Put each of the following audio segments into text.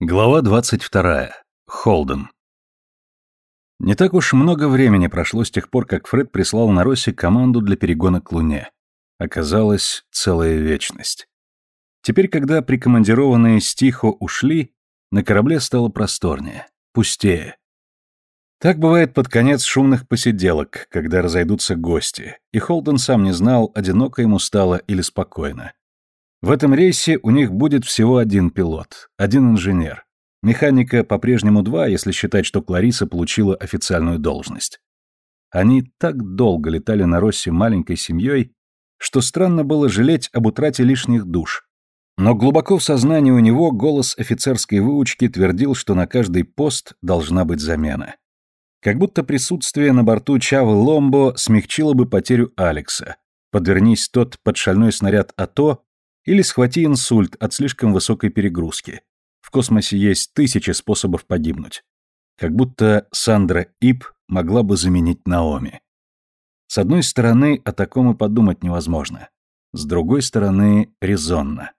Глава 22. Холден. Не так уж много времени прошло с тех пор, как Фред прислал на Росси команду для перегона к Луне. Оказалось, целая вечность. Теперь, когда прикомандированные стихо ушли, на корабле стало просторнее, пустее. Так бывает под конец шумных посиделок, когда разойдутся гости, и Холден сам не знал, одиноко ему стало или спокойно. В этом рейсе у них будет всего один пилот, один инженер. Механика по-прежнему два, если считать, что Клариса получила официальную должность. Они так долго летали на Россе маленькой семьей, что странно было жалеть об утрате лишних душ. Но глубоко в сознании у него голос офицерской выучки твердил, что на каждый пост должна быть замена. Как будто присутствие на борту Чавы Ломбо смягчило бы потерю Алекса. Подвернись тот под шальной снаряд АТО, или схвати инсульт от слишком высокой перегрузки. В космосе есть тысячи способов погибнуть. Как будто Сандра Ип могла бы заменить Наоми. С одной стороны, о таком и подумать невозможно. С другой стороны, резонно.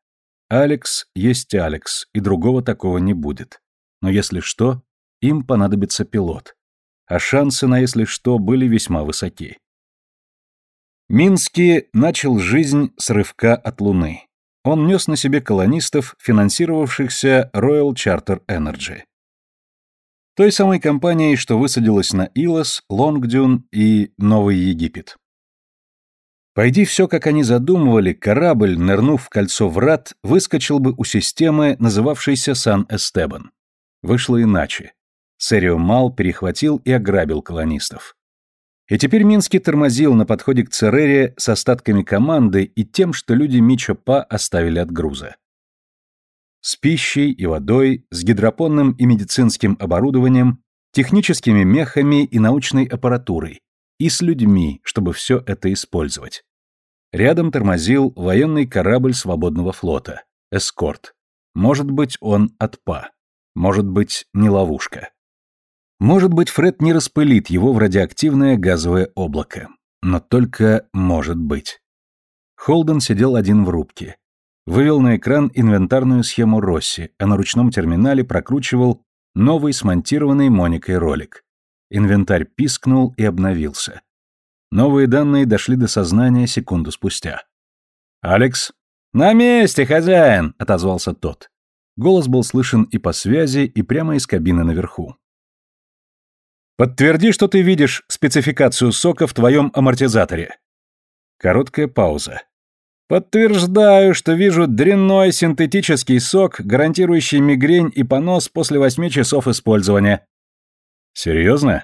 Алекс есть Алекс, и другого такого не будет. Но если что, им понадобится пилот. А шансы на если что были весьма высоки. Минский начал жизнь с рывка от Луны. Он нес на себе колонистов, финансировавшихся Royal Charter Energy. Той самой компанией, что высадилась на Илос, Лонгдюн и Новый Египет. Пойди все, как они задумывали, корабль, нырнув в кольцо врат, выскочил бы у системы, называвшейся Сан-Эстебан. Вышло иначе. Серио Мал перехватил и ограбил колонистов. И теперь Минский тормозил на подходе к Церере с остатками команды и тем, что люди Мичо Па оставили от груза. С пищей и водой, с гидропонным и медицинским оборудованием, техническими мехами и научной аппаратурой, и с людьми, чтобы все это использовать. Рядом тормозил военный корабль свободного флота, эскорт. Может быть, он от Па. Может быть, не ловушка. Может быть, Фред не распылит его в радиоактивное газовое облако. Но только может быть. Холден сидел один в рубке. Вывел на экран инвентарную схему Росси, а на ручном терминале прокручивал новый смонтированный Моникой ролик. Инвентарь пискнул и обновился. Новые данные дошли до сознания секунду спустя. «Алекс?» «На месте, хозяин!» — отозвался тот. Голос был слышен и по связи, и прямо из кабины наверху. Подтверди, что ты видишь спецификацию сока в твоем амортизаторе. Короткая пауза. Подтверждаю, что вижу дрянной синтетический сок, гарантирующий мигрень и понос после восьми часов использования. Серьезно?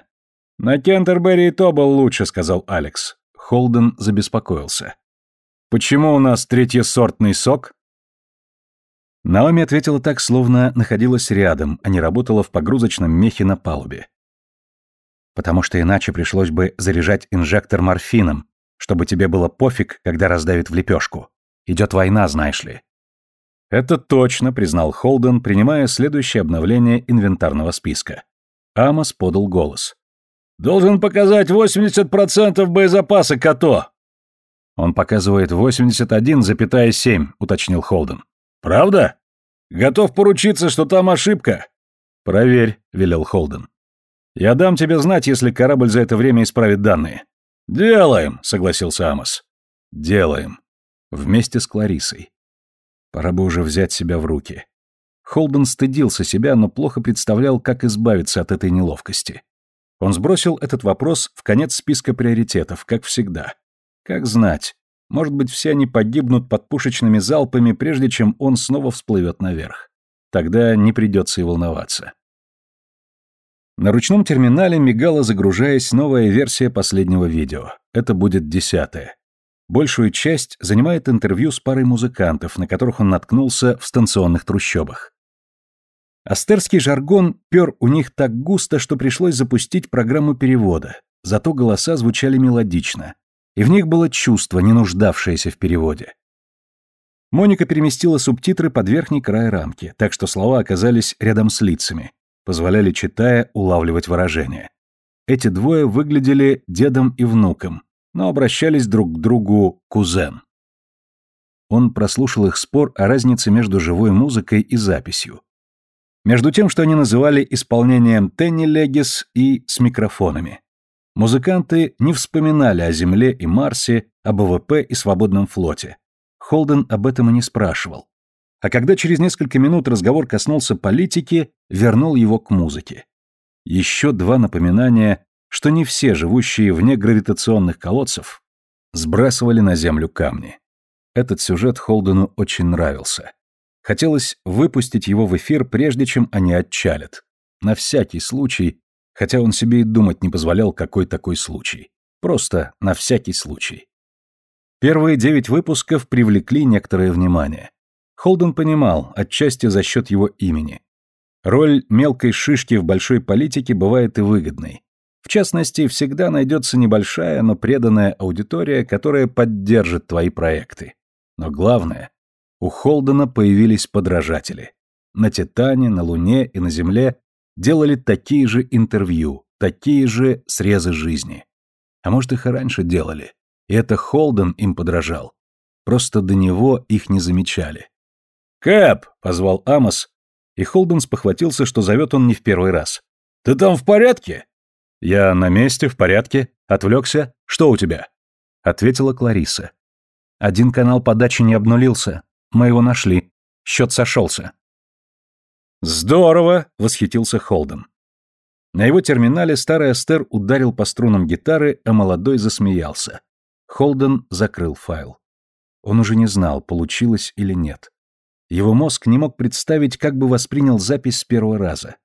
На Кентербери и то был лучше, сказал Алекс. Холден забеспокоился. Почему у нас третьесортный сок? Наоми ответила так, словно находилась рядом, а не работала в погрузочном мехе на палубе потому что иначе пришлось бы заряжать инжектор морфином, чтобы тебе было пофиг, когда раздавит в лепешку. Идет война, знаешь ли. Это точно, признал Холден, принимая следующее обновление инвентарного списка. Амос подал голос. Должен показать 80% боезапаса Като. Он показывает 81,7, уточнил Холден. Правда? Готов поручиться, что там ошибка. Проверь, велел Холден. Я дам тебе знать, если корабль за это время исправит данные. Делаем, согласился Амос. Делаем. Вместе с Кларисой. Пора бы уже взять себя в руки. Холден стыдился себя, но плохо представлял, как избавиться от этой неловкости. Он сбросил этот вопрос в конец списка приоритетов, как всегда. Как знать, может быть, все они погибнут под пушечными залпами, прежде чем он снова всплывет наверх. Тогда не придется и волноваться. На ручном терминале мигала, загружаясь, новая версия последнего видео. Это будет десятая. Большую часть занимает интервью с парой музыкантов, на которых он наткнулся в станционных трущобах. Астерский жаргон пер у них так густо, что пришлось запустить программу перевода, зато голоса звучали мелодично, и в них было чувство, не нуждавшееся в переводе. Моника переместила субтитры под верхний край рамки, так что слова оказались рядом с лицами, позволяли, читая, улавливать выражения. Эти двое выглядели дедом и внуком, но обращались друг к другу кузен. Он прослушал их спор о разнице между живой музыкой и записью. между тем, что они называли исполнением Тенни Легис и с микрофонами. Музыканты не вспоминали о Земле и Марсе, об ВВП и свободном флоте. Холден об этом и не спрашивал. А когда через несколько минут разговор коснулся политики, вернул его к музыке. Еще два напоминания, что не все живущие вне гравитационных колодцев сбрасывали на Землю камни. Этот сюжет Холдену очень нравился. Хотелось выпустить его в эфир, прежде чем они отчалят. На всякий случай, хотя он себе и думать не позволял, какой такой случай. Просто на всякий случай. Первые девять выпусков привлекли некоторое внимание. Холден понимал, отчасти за счет его имени. Роль мелкой шишки в большой политике бывает и выгодной. В частности, всегда найдется небольшая, но преданная аудитория, которая поддержит твои проекты. Но главное, у Холдена появились подражатели. На Титане, на Луне и на Земле делали такие же интервью, такие же срезы жизни. А может, их и раньше делали. И это Холден им подражал. Просто до него их не замечали. «Кэп!» — позвал Амос, и Холден спохватился, что зовет он не в первый раз. «Ты там в порядке?» «Я на месте, в порядке. Отвлекся. Что у тебя?» — ответила Клариса. «Один канал подачи не обнулился. Мы его нашли. Счет сошелся». «Здорово!» — восхитился Холден. На его терминале старый Астер ударил по струнам гитары, а молодой засмеялся. Холден закрыл файл. Он уже не знал, получилось или нет. Его мозг не мог представить, как бы воспринял запись с первого раза.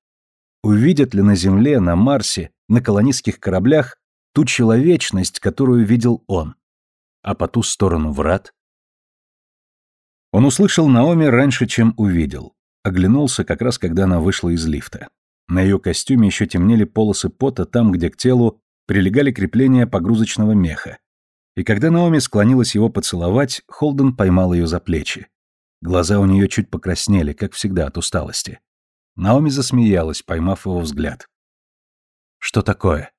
Увидят ли на Земле, на Марсе, на колонистских кораблях ту человечность, которую видел он? А по ту сторону врат? Он услышал Наоми раньше, чем увидел. Оглянулся как раз, когда она вышла из лифта. На ее костюме еще темнели полосы пота там, где к телу прилегали крепления погрузочного меха. И когда Наоми склонилась его поцеловать, Холден поймал ее за плечи. Глаза у нее чуть покраснели, как всегда, от усталости. Наоми засмеялась, поймав его взгляд. «Что такое?»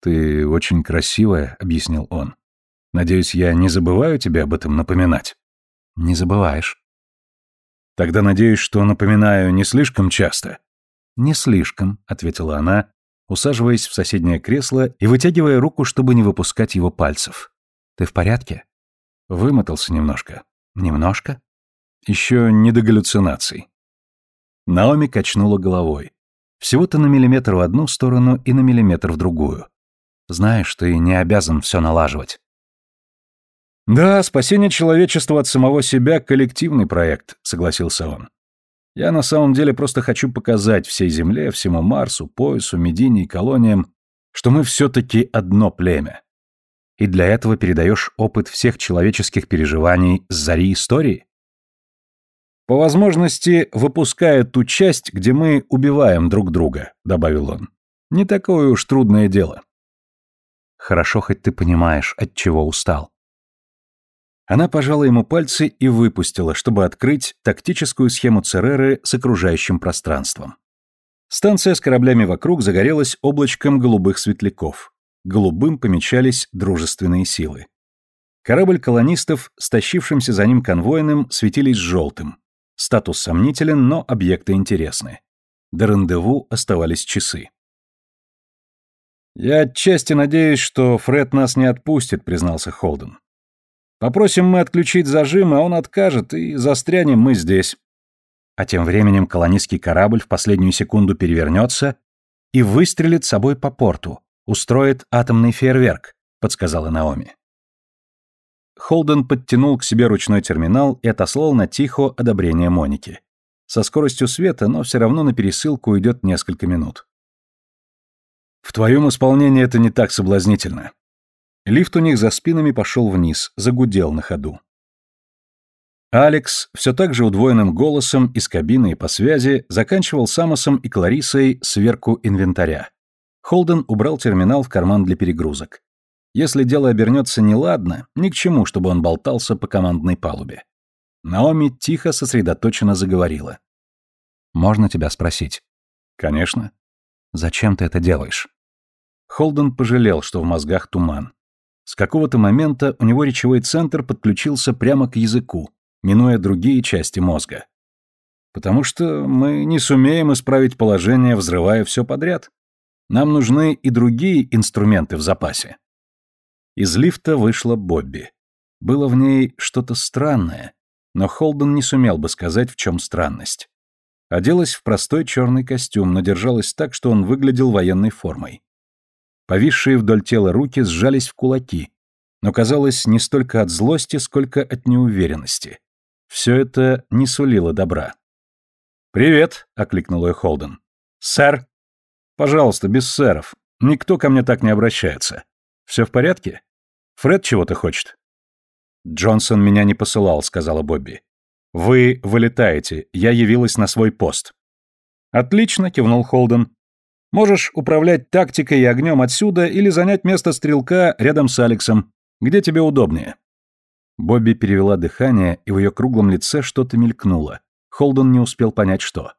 «Ты очень красивая», — объяснил он. «Надеюсь, я не забываю тебе об этом напоминать?» «Не забываешь». «Тогда надеюсь, что напоминаю не слишком часто». «Не слишком», — ответила она, усаживаясь в соседнее кресло и вытягивая руку, чтобы не выпускать его пальцев. «Ты в порядке?» Вымотался немножко. «Немножко?» Еще не до галлюцинаций. Наоми качнула головой. Всего-то на миллиметр в одну сторону и на миллиметр в другую. Знаешь, ты не обязан все налаживать. Да, спасение человечества от самого себя — коллективный проект, согласился он. Я на самом деле просто хочу показать всей Земле, всему Марсу, Поясу, Медине и колониям, что мы все-таки одно племя. И для этого передаешь опыт всех человеческих переживаний с зари истории? По возможности, выпуская ту часть, где мы убиваем друг друга, добавил он. Не такое уж трудное дело. Хорошо, хоть ты понимаешь, от чего устал. Она пожала ему пальцы и выпустила, чтобы открыть тактическую схему Цереры с окружающим пространством. Станция с кораблями вокруг загорелась облачком голубых светляков. Голубым помечались дружественные силы. Корабль колонистов, стащившимся за ним конвойным, светились желтым, Статус сомнителен, но объекты интересны. До рандеву оставались часы. «Я отчасти надеюсь, что Фред нас не отпустит», — признался Холден. «Попросим мы отключить зажим, а он откажет, и застрянем мы здесь». А тем временем колонистский корабль в последнюю секунду перевернется и выстрелит собой по порту, устроит атомный фейерверк, подсказала Наоми. Холден подтянул к себе ручной терминал и отослал на Тихо одобрение Моники. Со скоростью света, но все равно на пересылку уйдет несколько минут. В твоем исполнении это не так соблазнительно. Лифт у них за спинами пошел вниз, загудел на ходу. Алекс все так же удвоенным голосом из кабины и по связи заканчивал с Амосом и Кларисой сверку инвентаря. Холден убрал терминал в карман для перегрузок. Если дело обернется неладно, ни к чему, чтобы он болтался по командной палубе. Наоми тихо, сосредоточенно заговорила. «Можно тебя спросить?» «Конечно». «Зачем ты это делаешь?» Холден пожалел, что в мозгах туман. С какого-то момента у него речевой центр подключился прямо к языку, минуя другие части мозга. Потому что мы не сумеем исправить положение, взрывая все подряд. Нам нужны и другие инструменты в запасе. Из лифта вышла Бобби. Было в ней что-то странное, но Холден не сумел бы сказать, в чем странность. Оделась в простой черный костюм, но держалась так, что он выглядел военной формой. Повисшие вдоль тела руки сжались в кулаки, но казалось не столько от злости, сколько от неуверенности. Все это не сулило добра. «Привет», — окликнул ее Холден. «Сэр?» «Пожалуйста, без сэров. Никто ко мне так не обращается. Все в порядке? Фред чего-то хочет?» «Джонсон меня не посылал», — сказала Бобби. «Вы вылетаете. Я явилась на свой пост». «Отлично», — кивнул Холден. «Можешь управлять тактикой и огнем отсюда или занять место стрелка рядом с Алексом. Где тебе удобнее?» Бобби перевела дыхание, и в ее круглом лице что-то мелькнуло. Холден не успел понять, что.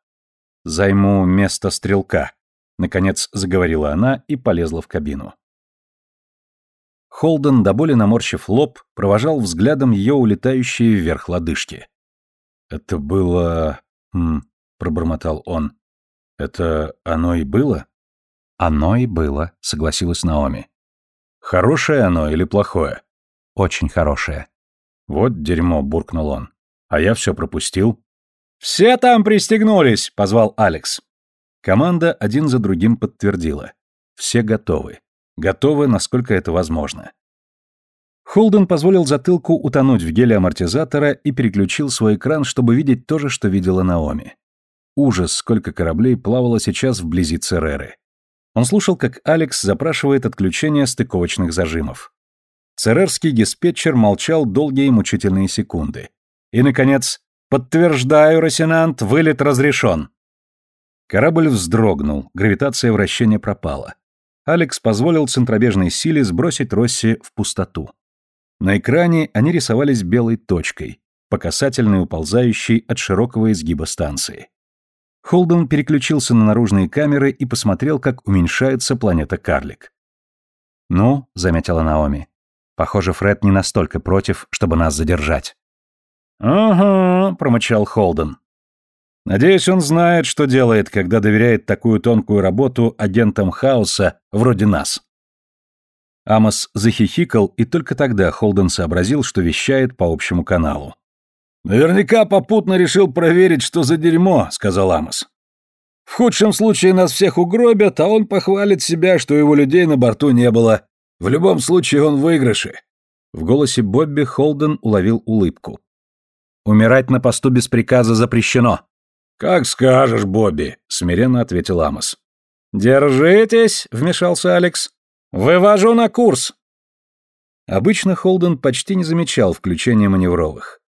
«Займу место стрелка», — наконец заговорила она и полезла в кабину. Холден, до боли наморщив лоб, провожал взглядом ее улетающие вверх лодыжки. «Это было...» Пробормотал он. «Это оно и было?» «Оно и было», — согласилась Наоми. «Хорошее оно или плохое?» «Очень хорошее». «Вот дерьмо», — буркнул он. «А я все пропустил». «Все там пристегнулись», — позвал Алекс. Команда один за другим подтвердила. Все готовы. Готовы, насколько это возможно. Холден позволил затылку утонуть в геле амортизатора и переключил свой экран, чтобы видеть то же, что видела Наоми. Ужас, сколько кораблей плавало сейчас вблизи Цереры. Он слушал, как Алекс запрашивает отключение стыковочных зажимов. Церерский диспетчер молчал долгие мучительные секунды. И, наконец, «Подтверждаю, Росинант, вылет разрешен». Корабль вздрогнул, гравитация вращения пропала. Алекс позволил центробежной силе сбросить Росси в пустоту. На экране они рисовались белой точкой, по касательной уползающей от широкого изгиба станции. Холден переключился на наружные камеры и посмотрел, как уменьшается планета Карлик. «Ну», — заметила Наоми, — «похоже, Фред не настолько против, чтобы нас задержать». «Ага», — промычал Холден. Надеюсь, он знает, что делает, когда доверяет такую тонкую работу агентам хаоса вроде нас. Амос захихикал, и только тогда Холден сообразил, что вещает по общему каналу. «Наверняка попутно решил проверить, что за дерьмо», — сказал Амос. «В худшем случае нас всех угробят, а он похвалит себя, что его людей на борту не было. В любом случае он в выигрыше». В голосе Бобби Холден уловил улыбку. «Умирать на посту без приказа запрещено», «Как скажешь, Бобби», — смиренно ответил Амос. «Держитесь», — вмешался Алекс. «Вывожу на курс». Обычно Холден почти не замечал включения маневровых.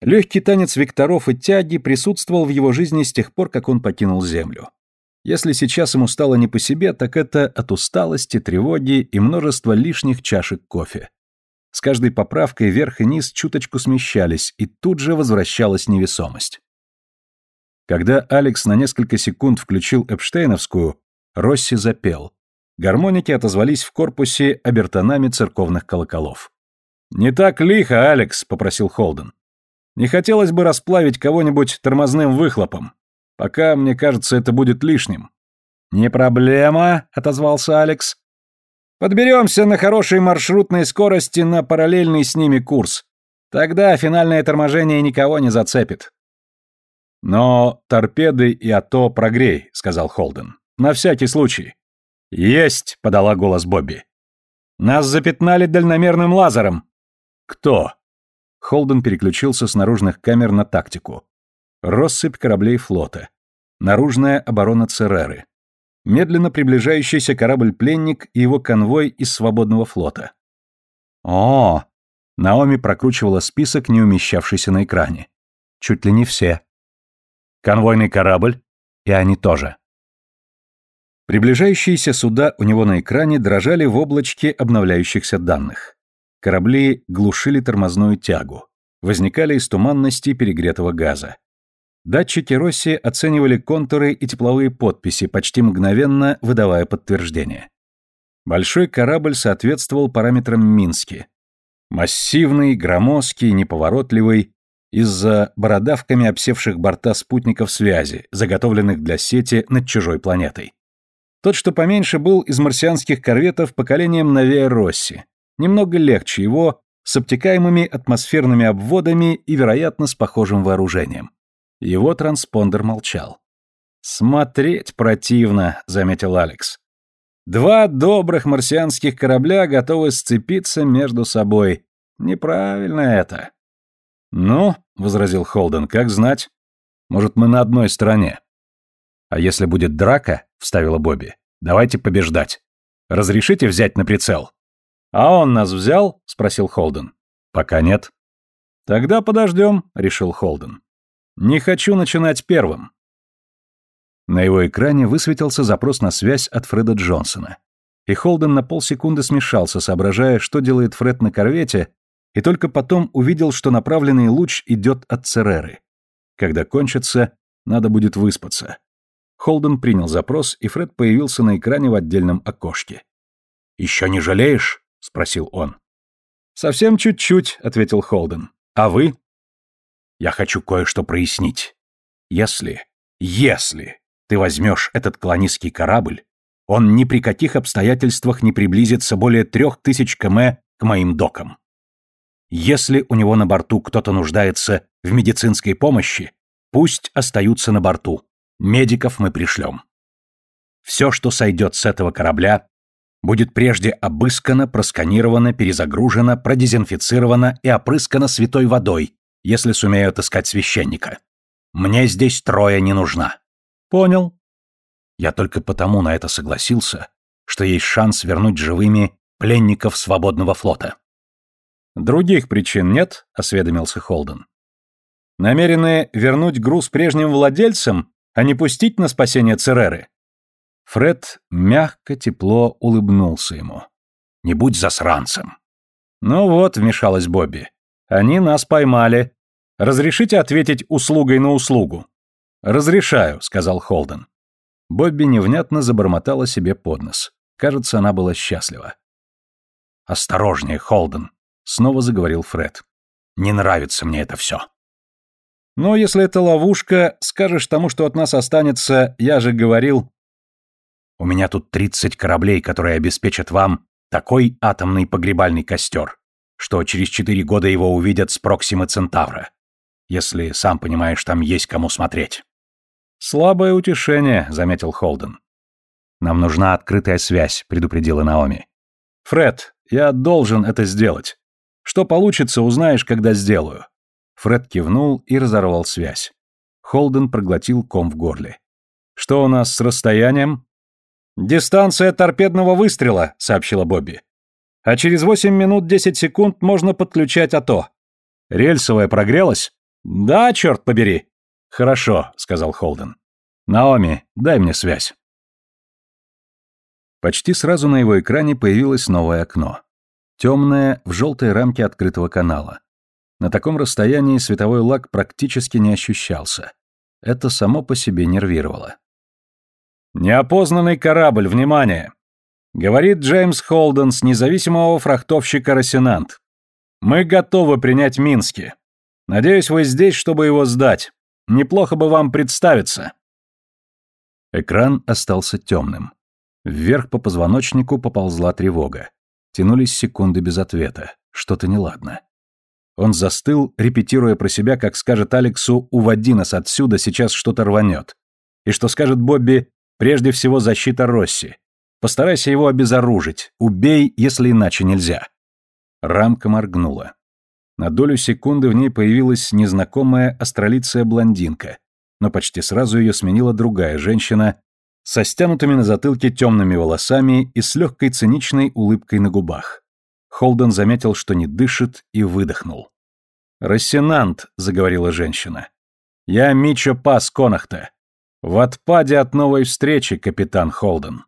Легкий танец векторов и тяги присутствовал в его жизни с тех пор, как он покинул Землю. Если сейчас ему стало не по себе, так это от усталости, тревоги и множества лишних чашек кофе. С каждой поправкой вверх и низ чуточку смещались, и тут же возвращалась невесомость. Когда Алекс на несколько секунд включил Эпштейновскую, Росси запел. Гармоники отозвались в корпусе обертонами церковных колоколов. «Не так лихо, Алекс», — попросил Холден. «Не хотелось бы расплавить кого-нибудь тормозным выхлопом. Пока, мне кажется, это будет лишним». «Не проблема», — отозвался Алекс. «Подберемся на хорошей маршрутной скорости на параллельный с ними курс. Тогда финальное торможение никого не зацепит. «Но торпеды и АТО прогрей», — сказал Холден. «На всякий случай». «Есть», — подала голос Бобби. «Нас запятнали дальномерным лазером». «Кто?» Холден переключился с наружных камер на тактику. Россыпь кораблей флота. Наружная оборона Цереры. Медленно приближающийся корабль-пленник и его конвой из свободного флота. О, Наоми прокручивала список, не умещавшийся на экране. Чуть ли не все. Конвойный корабль, и они тоже. Приближающиеся суда у него на экране дрожали в облачке обновляющихся данных. Корабли глушили тормозную тягу. Возникали из туманности перегретого газа. Датчики Росси оценивали контуры и тепловые подписи, почти мгновенно выдавая подтверждение. Большой корабль соответствовал параметрам Мински. Массивный, громоздкий, неповоротливый, из-за бородавками обсевших борта спутников связи, заготовленных для сети над чужой планетой. Тот, что поменьше, был из марсианских корветов поколением новее Росси, немного легче его, с обтекаемыми атмосферными обводами и, вероятно, с похожим вооружением. Его транспондер молчал. «Смотреть противно», — заметил Алекс. «Два добрых марсианских корабля готовы сцепиться между собой. Неправильно это». «Ну», — возразил Холден, — «как знать? Может, мы на одной стороне». «А если будет драка», — вставила Бобби, — «давайте побеждать. Разрешите взять на прицел?» «А он нас взял?» — спросил Холден. «Пока нет». «Тогда подождем», — решил Холден. «Не хочу начинать первым. На его экране высветился запрос на связь от Фреда Джонсона. И Холден на полсекунды смешался, соображая, что делает Фред на корвете, и только потом увидел, что направленный луч идет от Цереры. Когда кончится, надо будет выспаться. Холден принял запрос, и Фред появился на экране в отдельном окошке. «Еще не жалеешь?» — спросил он. «Совсем чуть-чуть», — ответил Холден. «А вы?» «Я хочу кое-что прояснить. Если, если ты возьмешь этот колонистский корабль, он ни при каких обстоятельствах не приблизится более трех тысяч км к моим докам. Если у него на борту кто-то нуждается в медицинской помощи, пусть остаются на борту. Медиков мы пришлем. Все, что сойдет с этого корабля, будет прежде обыскано, просканировано, перезагружено, продезинфицировано и опрыскано святой водой, если сумею отыскать священника. Мне здесь трое не нужна. Понял. Я только потому на это согласился, что есть шанс вернуть живыми пленников свободного флота. Других причин нет, осведомился Холден. Намерены вернуть груз прежним владельцам, а не пустить на спасение Цереры? Фред мягко, тепло улыбнулся ему. «Не будь засранцем!» «Ну вот», — вмешалась Бобби, — «они нас поймали. Разрешите ответить услугой на услугу?» «Разрешаю», — сказал Холден. Бобби невнятно забормотала себе под нос. Кажется, она была счастлива. «Осторожнее, Холден», — снова заговорил Фред. «Не нравится мне это все». «Но если это ловушка, скажешь тому, что от нас останется, я же говорил...» «У меня тут тридцать кораблей, которые обеспечат вам такой атомный погребальный костер, что через четыре года его увидят с Проксимы Центавра. Если, сам понимаешь, там есть кому смотреть». «Слабое утешение», — заметил Холден. «Нам нужна открытая связь», — предупредила Наоми. «Фред, я должен это сделать. Что получится, узнаешь, когда сделаю». Фред кивнул и разорвал связь. Холден проглотил ком в горле. «Что у нас с расстоянием?» «Дистанция торпедного выстрела», — сообщила Бобби. «А через 8 минут 10 секунд можно подключать АТО». «Рельсовая прогрелась?» «Да, черт побери!» «Хорошо», — сказал Холден. «Наоми, дай мне связь». Почти сразу на его экране появилось новое окно. Темное, в желтой рамке открытого канала. На таком расстоянии световой лак практически не ощущался. Это само по себе нервировало. «Неопознанный корабль, внимание!» Говорит Джеймс Холден с независимого фрахтовщика «Росинант». «Мы готовы принять Мински. Надеюсь, вы здесь, чтобы его сдать. Неплохо бы вам представиться». Экран остался темным. Вверх по позвоночнику поползла тревога. Тянулись секунды без ответа. Что-то неладно. Он застыл, репетируя про себя, как скажет Алексу «Уводи нас отсюда, сейчас что-то рванет». И что скажет Бобби «Прежде всего защита Росси». Постарайся его обезоружить. Убей, если иначе нельзя. Рамка моргнула. На долю секунды в ней появилась незнакомая астролицая блондинка, но почти сразу ее сменила другая женщина со стянутыми на затылке темными волосами и с легкой циничной улыбкой на губах. Холден заметил, что не дышит, и выдохнул. «Рассенант», — заговорила женщина. «Я Мичо Пас Конахта. В отпаде от новой встречи, капитан Холден».